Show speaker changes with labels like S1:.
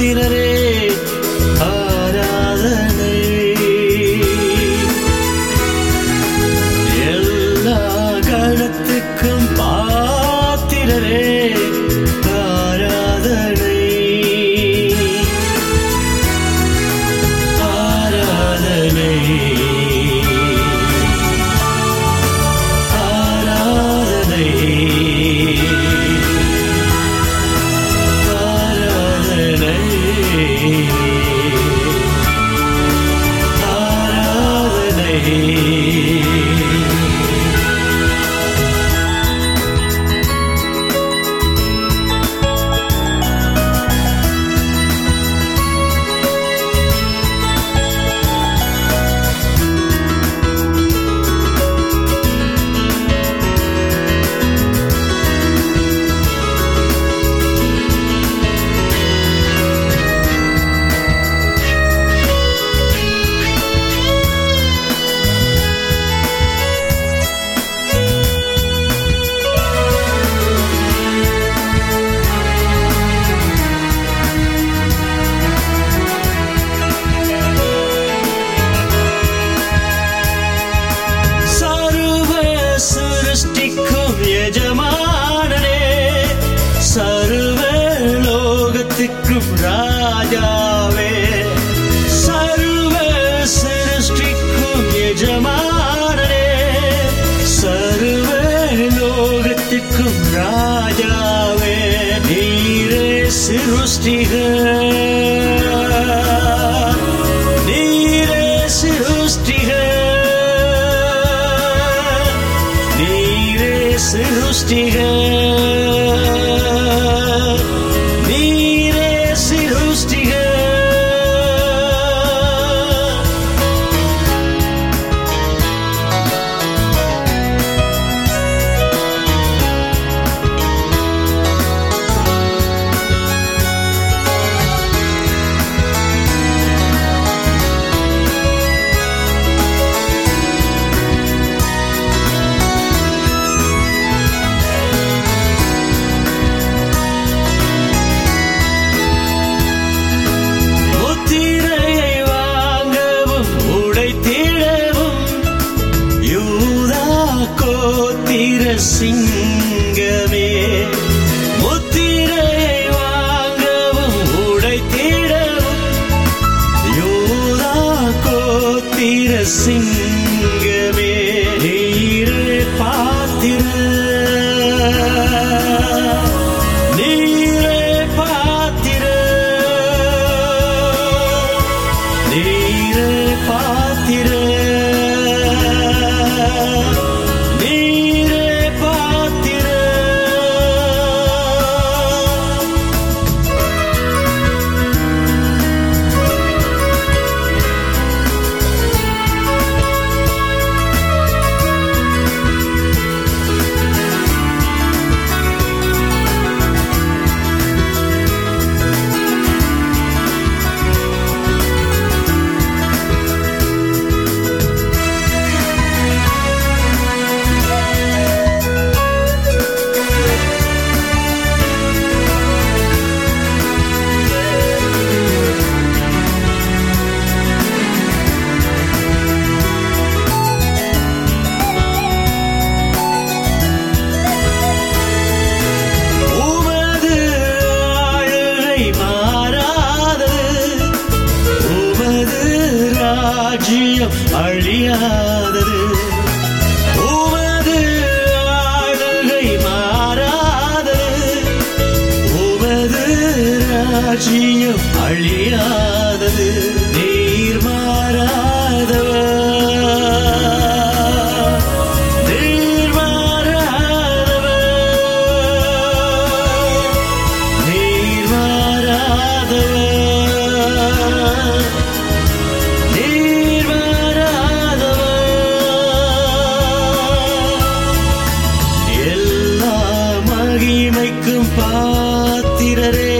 S1: திரரே जावे। सर्व सृष्टि को ये रे सर्व लोग तिक जावे धीरे सृष्टि धीरे सृष्टि धीरे सृष्टि है। சிங்கமே. முத்திரையை வாங்கவும் உடைத்திடவும் யோதா கோத்திர சிங்க ராஜ்யம் அழியாதது. உமது ஆளுகை மாறாதது. உமது ராஜ்யம் அழியாதது. மகிமைக்கும் பாத்திரரே.